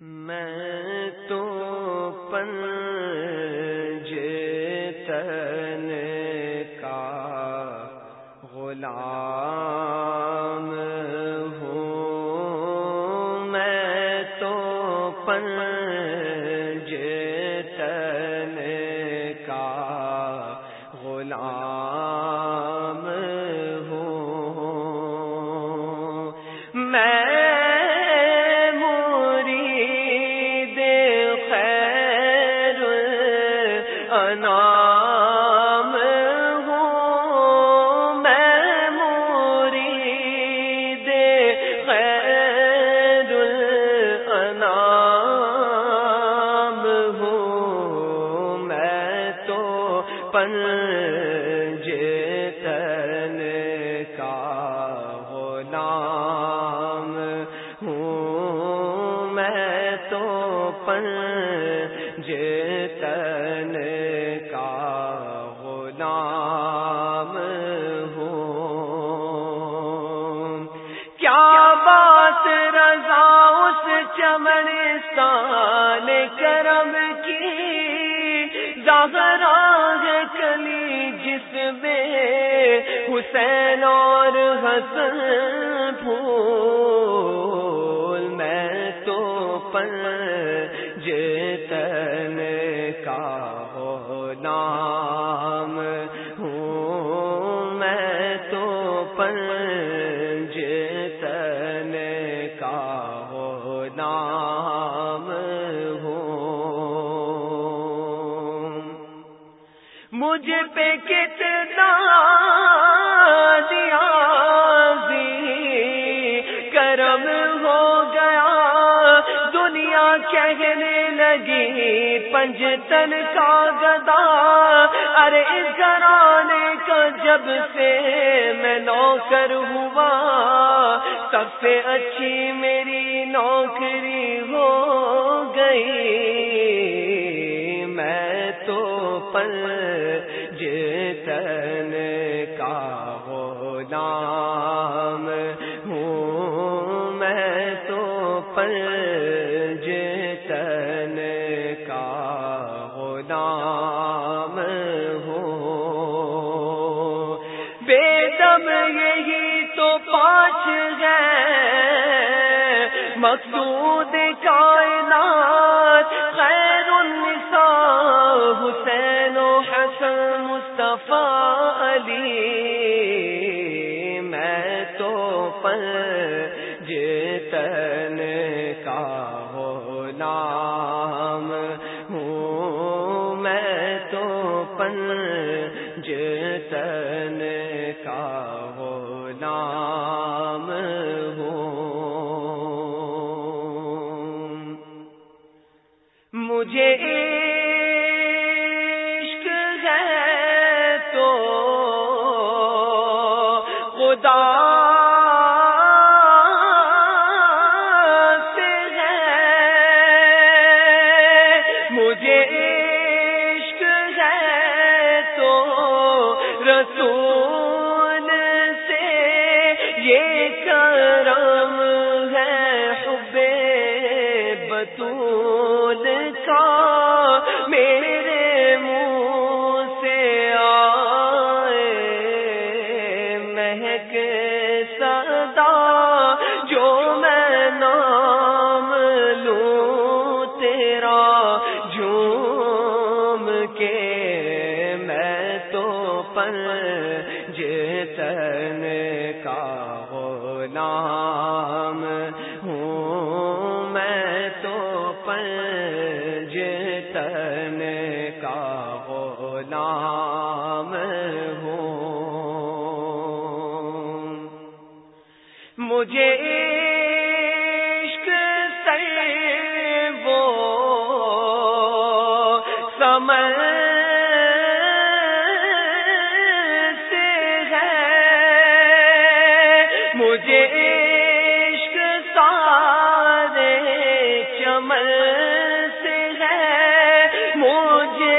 میں پن جن کا غلام ہوں۔ کیا بات رضا اس چمن سال کرم کی؟ زہرا حسین اور حسن پھول۔ میں تو پن جتن کا ہو نام ہوں میں تو پن جتن کا ہو نام ہوں۔ مجھ پہ کتنا کہنے لگی پنجتن کا گدا۔ ارے، اس کا جب سے میں نوکر ہوا سب سے اچھی میری نوکری ہو گئی۔ میں تو پل جتن کا ہو نام ہوں، میں تو پل پانچ ہے۔ مقصود کائنات خیر النساء، حسین و حسن، مصطفیٰ علی۔ میں تو پل جتن کا ہو نام ہوں۔ میں تو پل جتن مجھے عشق ہے تو خدا سے ہے۔ مجھے عشق ہے تو رسول نام ہوں میں تو پن نام ہوں۔ مجھے سے ہے مجھے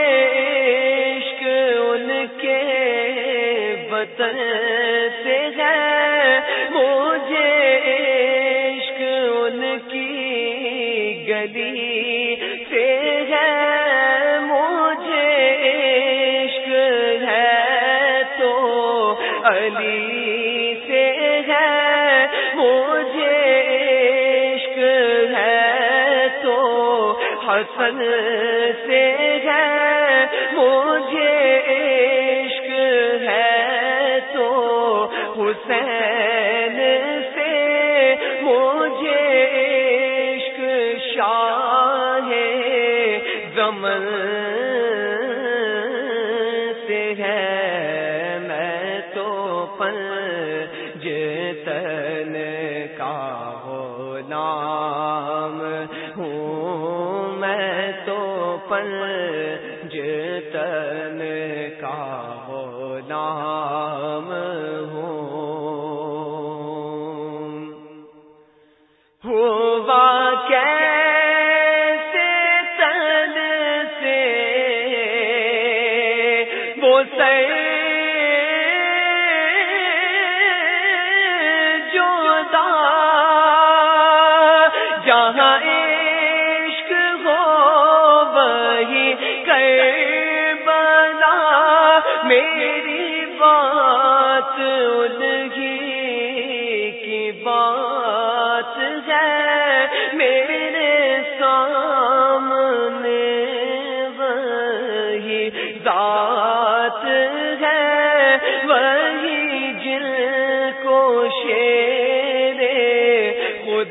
سے ہے مجھے عشق ان کی گلی سے ہے مجھے عشق ہے تو علی سے ہے، مجھے عشق ہے تو حسین سے مجھے عشق شاہ زمن سے ہے۔ میں تو پن جتن کا ہو پن جتن کا ہو نام ہوا کیا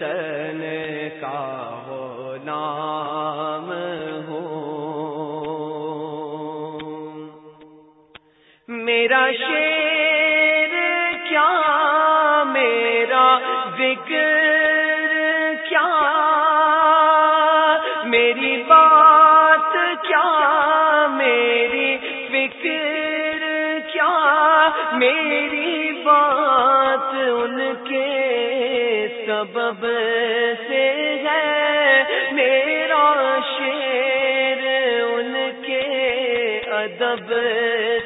پن کا ہو نام ہوں میرا شیر کیا، میرا ذکر کیا؟ میری بات کیا؟ میری فکر کیا؟ میری ادب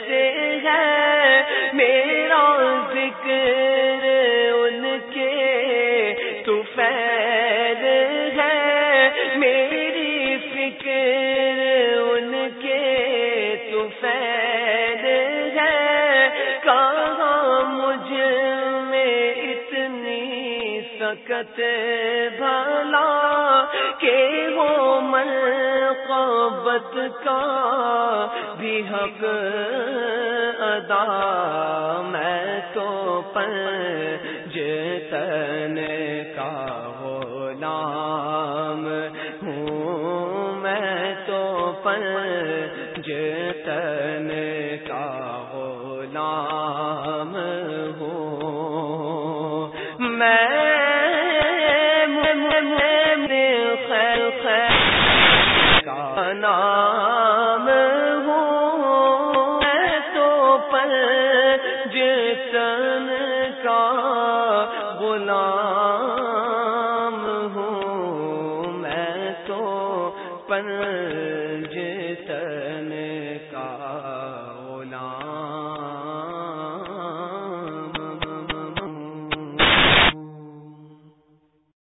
سے ہے۔ میرا ذکر ان کے تو فیل ہے۔ میری فکر ان کے تو فیل ہے۔ کہاں مجھ میں اتنی سکت بھلا کہ وہ من قبت کا بھی حق ادا میں تو پن جتن کا ہو نام ہوں میں تو پن